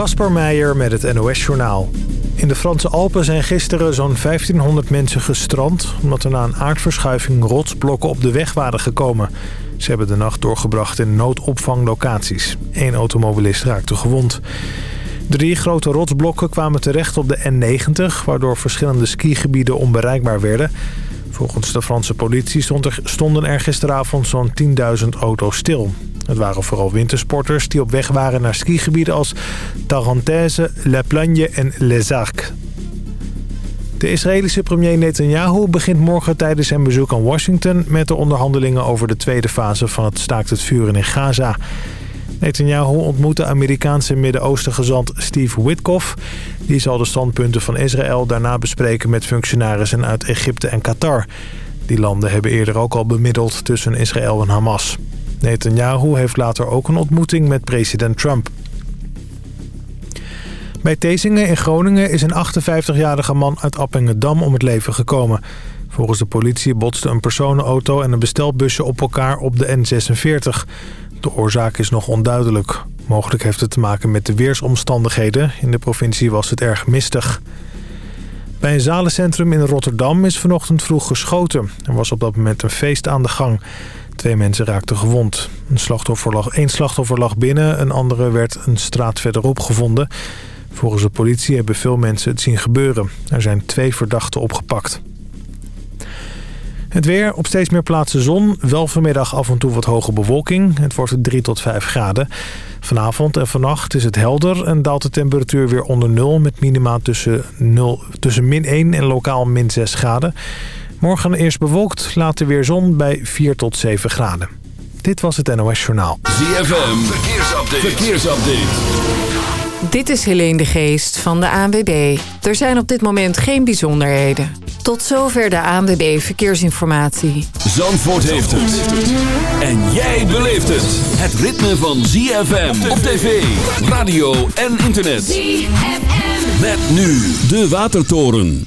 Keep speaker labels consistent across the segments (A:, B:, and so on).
A: Kasper Meijer met het NOS-journaal. In de Franse Alpen zijn gisteren zo'n 1500 mensen gestrand... omdat er na een aardverschuiving rotsblokken op de weg waren gekomen. Ze hebben de nacht doorgebracht in noodopvanglocaties. Eén automobilist raakte gewond. Drie grote rotsblokken kwamen terecht op de N90... waardoor verschillende skigebieden onbereikbaar werden... Volgens de Franse politie stonden er gisteravond zo'n 10.000 auto's stil. Het waren vooral wintersporters die op weg waren naar skigebieden als Tarentaise, La Plagne en Les Arcs. De Israëlische premier Netanyahu begint morgen tijdens zijn bezoek aan Washington... met de onderhandelingen over de tweede fase van het staakt het vuren in Gaza. Netanyahu ontmoet de Amerikaanse Midden-Oosten gezant Steve Witkoff. Die zal de standpunten van Israël daarna bespreken met functionarissen uit Egypte en Qatar. Die landen hebben eerder ook al bemiddeld tussen Israël en Hamas. Netanyahu heeft later ook een ontmoeting met president Trump. Bij Tezingen in Groningen is een 58-jarige man uit Appingedam om het leven gekomen. Volgens de politie botsten een personenauto en een bestelbusje op elkaar op de N46. De oorzaak is nog onduidelijk. Mogelijk heeft het te maken met de weersomstandigheden. In de provincie was het erg mistig. Bij een zalencentrum in Rotterdam is vanochtend vroeg geschoten. Er was op dat moment een feest aan de gang. Twee mensen raakten gewond. Een slachtoffer lag, één slachtoffer lag binnen, een andere werd een straat verderop gevonden. Volgens de politie hebben veel mensen het zien gebeuren. Er zijn twee verdachten opgepakt. Het weer, op steeds meer plaatsen zon. Wel vanmiddag af en toe wat hoge bewolking. Het wordt 3 tot 5 graden. Vanavond en vannacht is het helder en daalt de temperatuur weer onder nul... met minima tussen, 0, tussen min 1 en lokaal min 6 graden. Morgen eerst bewolkt, later weer zon bij 4 tot 7 graden. Dit was het NOS Journaal.
B: ZFM, verkeersupdate. verkeersupdate.
C: Dit is Helene de Geest van de ANWB. Er zijn op dit moment geen bijzonderheden. Tot zover de ANWB Verkeersinformatie.
B: Zandvoort heeft het. En jij beleeft het. Het ritme van ZFM op tv, radio en internet. ZFM. Met nu de Watertoren.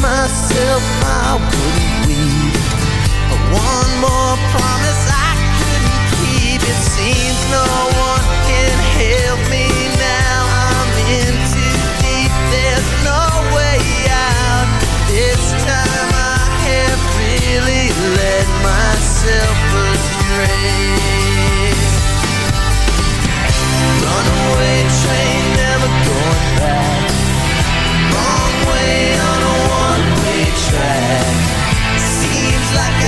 D: myself I wouldn't wait One more promise I couldn't keep. It seems no one can help me now. I'm in too deep, there's no way out. This time I have really led myself astray. Runaway train, never going back.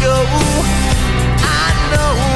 D: go. I know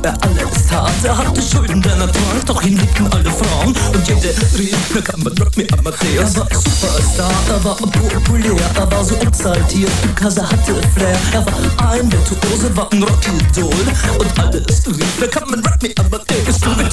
E: Vienna, wo er alles tat. Er hatte Schulden, der Natur, doch ihn liebten alle Frauen. Und jede rief, na kann man Rock me Amadeus. Er war Superstar, er war populär, er war so exaltiert, because er hatte Flair. Er war ein Virtuose, war ein Rockidol. Und alles rief, na kann man Rock me Amadeus. Du mit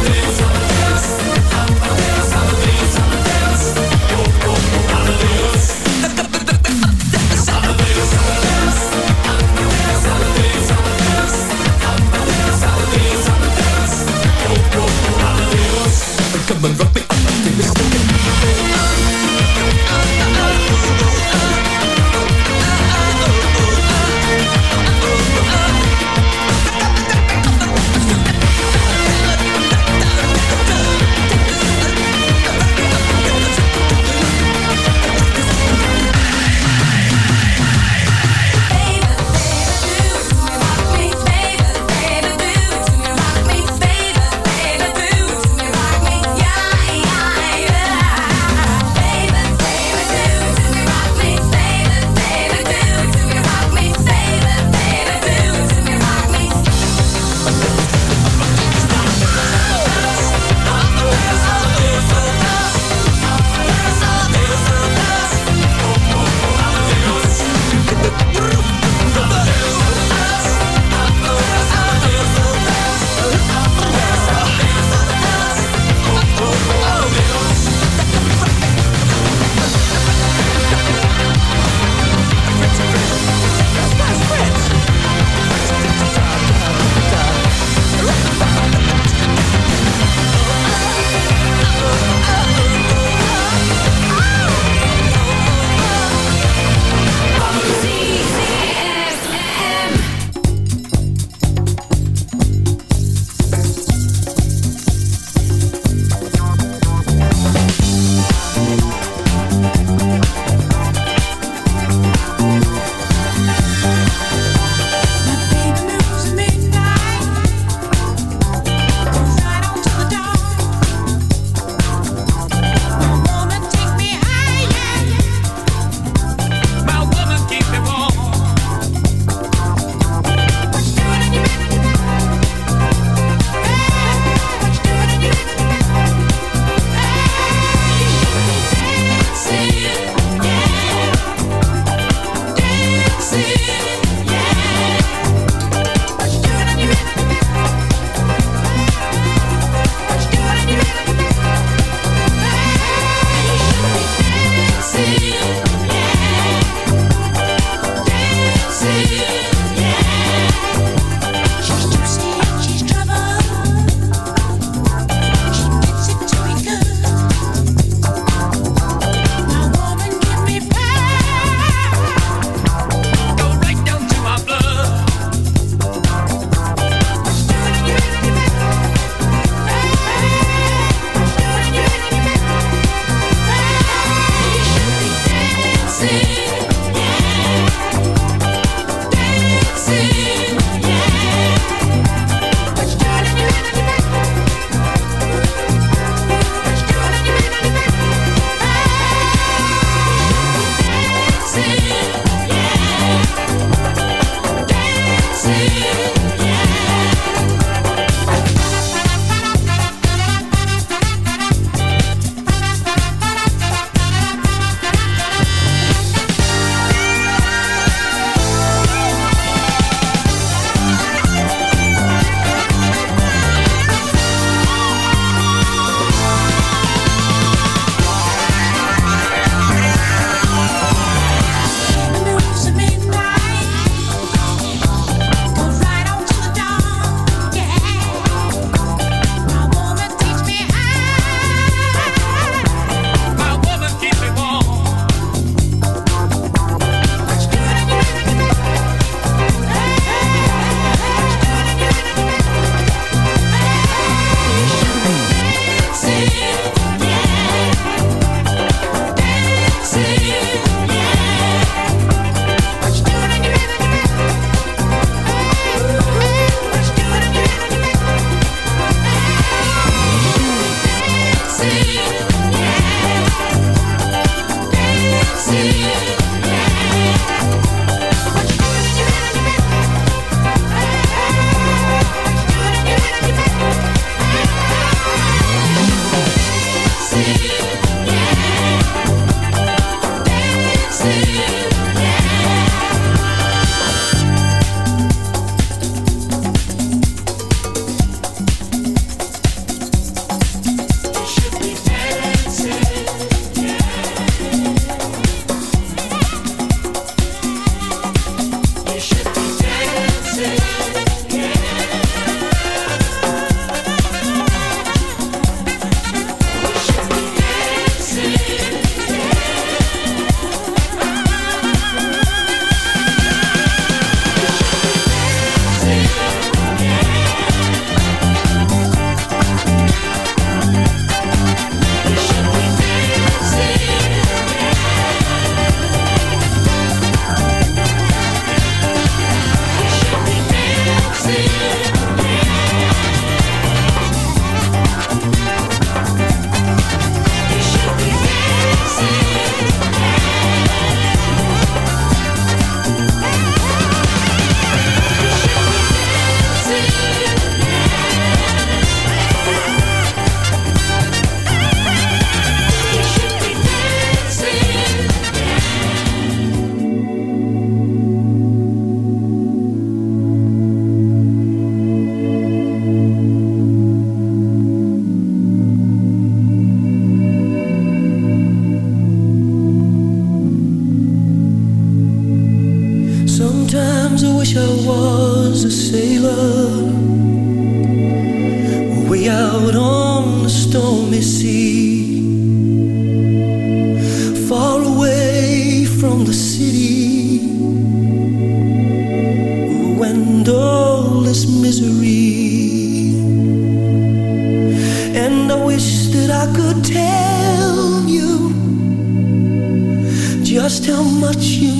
F: much you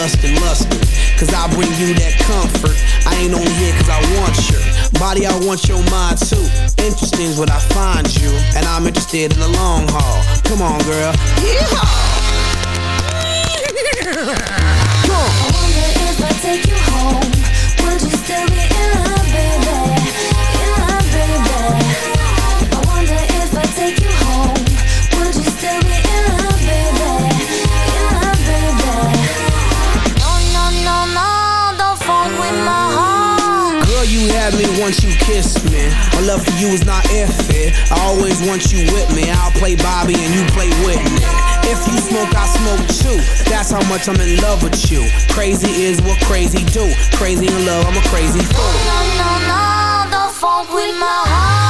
D: Lust and lustin'. Cause I bring you that comfort. I ain't only here cause I want your body, I want your mind too. Interesting's what I find you, and I'm interested in the long haul. Come on, girl. Yeehaw! Come on.
G: I wonder if I take you home, would you still be in love, baby? In love, baby. I wonder if I take you home,
D: had me once you kissed me. My love for you is not iffy. I always want you with me. I'll play Bobby and you play Whitney. If you smoke, I smoke too. That's how much I'm in love with you. Crazy is what crazy do. Crazy in love, I'm a crazy fool.
G: No, no, no, don't funk with my heart.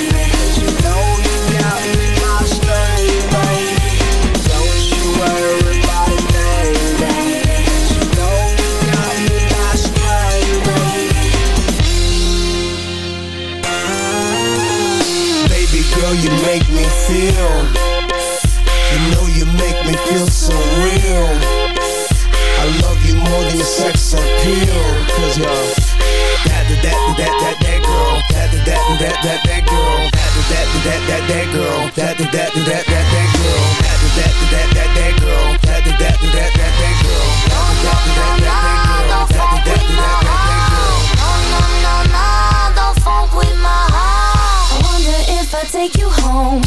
H: feel You know you make me feel so real I love you more than your sex appeal Cause you're that, that, that, that, that, that girl That, that, that, that, that, that girl That, that, that, that, that girl That, that, that, that, that, that girl That, that, that, that, that girl That, that, that, that, that girl That, that, that, that, that girl
B: That, that, that, that,
I: that girl
J: No, no, no, no, don't fuck with my heart I wonder if I take you home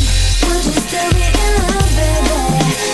J: we still in love, baby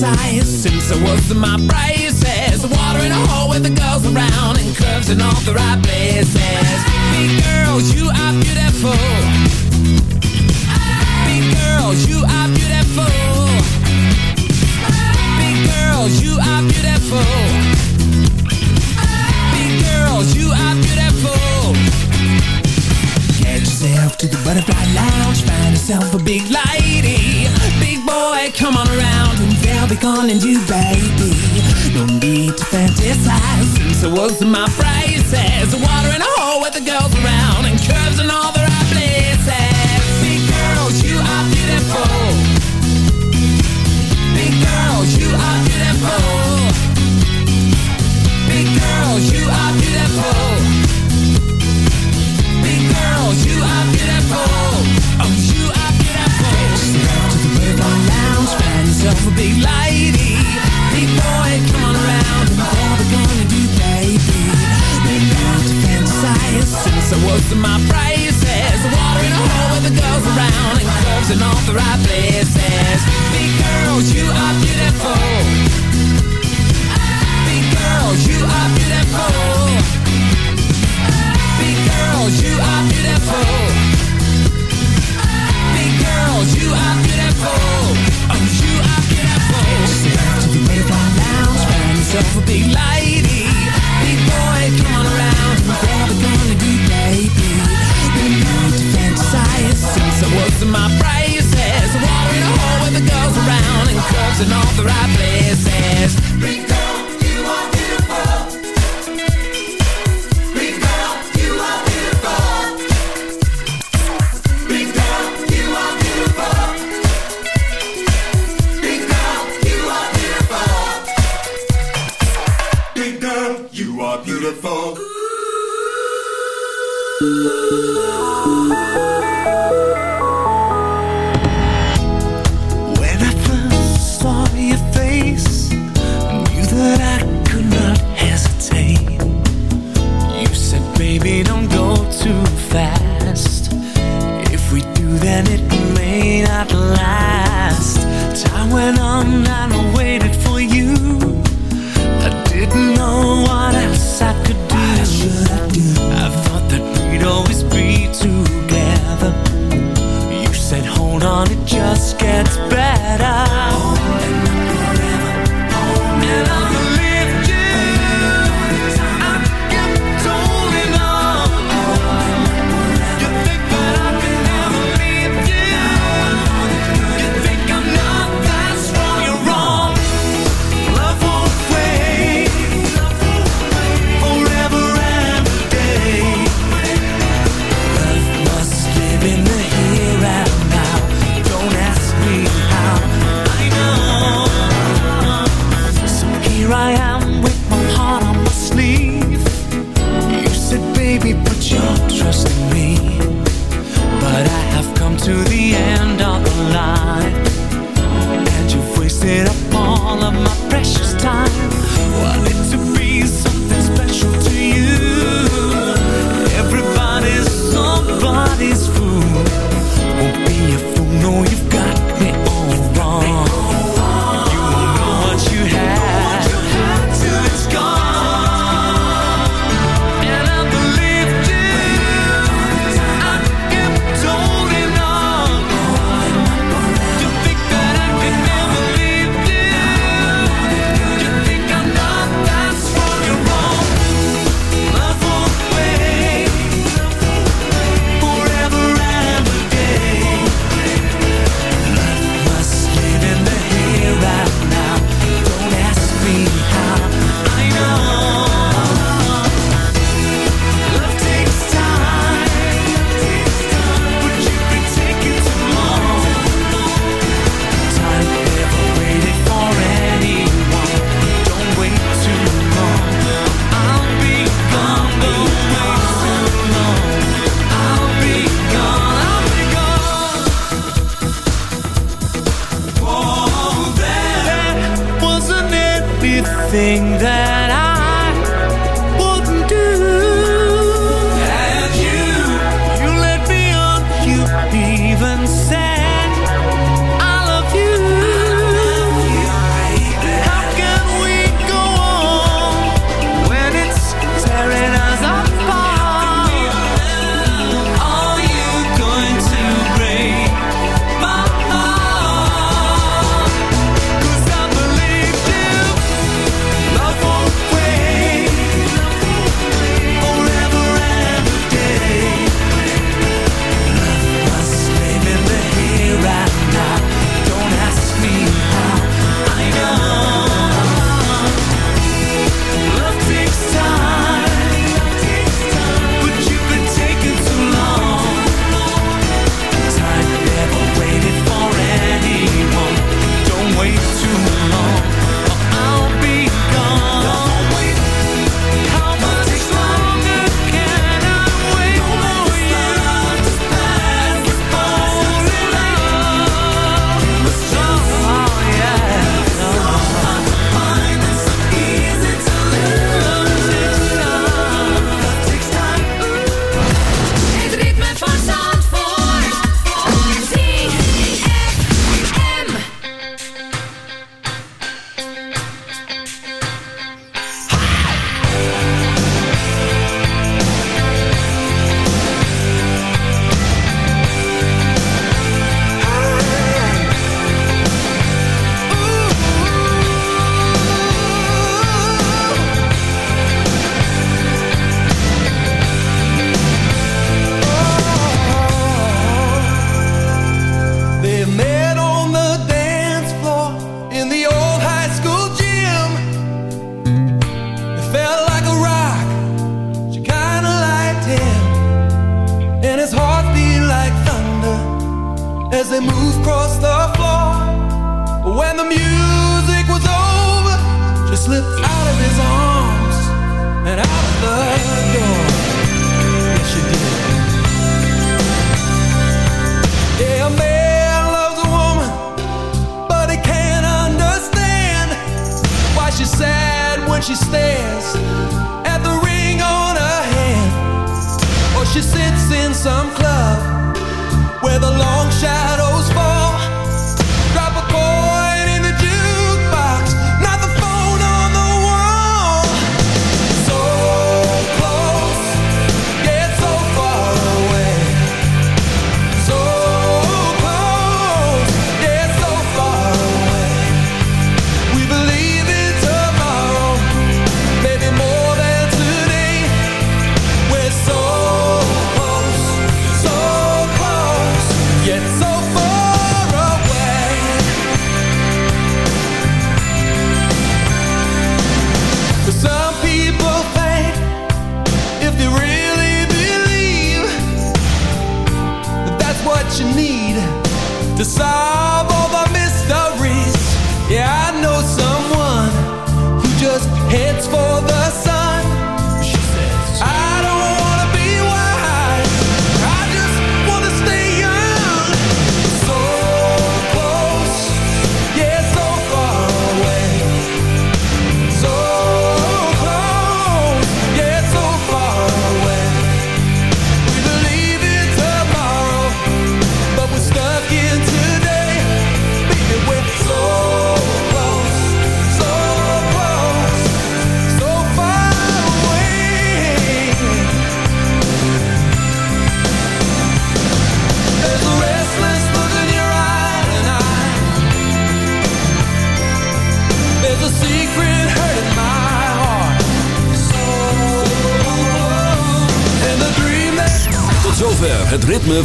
J: fantasize since I was in my braces. Water in a hole with the girls around and curves in all the right places. Big girls, you are beautiful. Big girls, you are beautiful. Big girls, you are beautiful. Big girls, you are beautiful. Yourself to the butterfly lounge, find yourself a big lady. Big boy, come on around be calling you baby. No need to fantasize since I was in my braces. Water in a hole with the girls around and curves in all the right places. Big girls, you are beautiful. Big girls, you are beautiful. Big girls, you are beautiful. I in my braces. Water in a hole with the girls around and curves in all the right places. Big girls, you are beautiful. Big girls, you are beautiful. Big girls, you are beautiful. Big girls, you are beautiful. Oh, you are beautiful. Step to the butterfly lounge, find yourself a big lady. Big boy, come on around, I was in my braces. In a hole with the girls around and curves in all the right places.